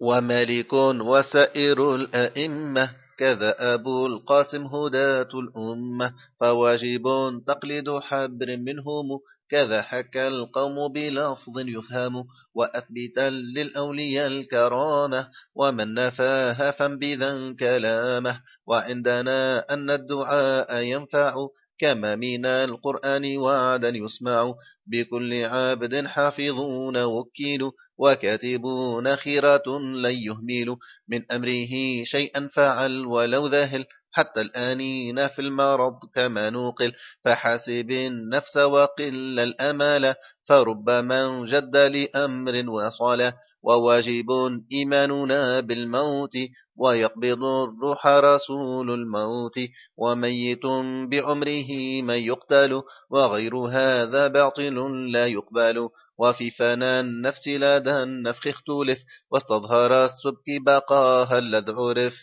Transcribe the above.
ومالك وسائر الأئمة كذا أبو القاسم هداة الأمة فواجب تقليد حبر منهم كذا حكى القوم بلفظ يفهم وأثبتا للأولياء الكرامة ومن نفاها فانبذا كلامه وعندنا أن الدعاء ينفع كما من القرآن وعدا يسمع بكل عبد حافظون وكيل وكاتبون خيرات لن يهمل من أمره شيئا فعل ولو ذاهل حتى الآنين في المرض كما نوقل فحاسب النفس وقل الأمال فربما جد لأمر وصال وواجب إيماننا بالموت ويقبض الروح رسول الموت وميت بعمره من يقتل وغير هذا باطل لا يقبل. وفي فناء النفس لدى النفخ اختلف واستظهر السبك بقاها الذ عرف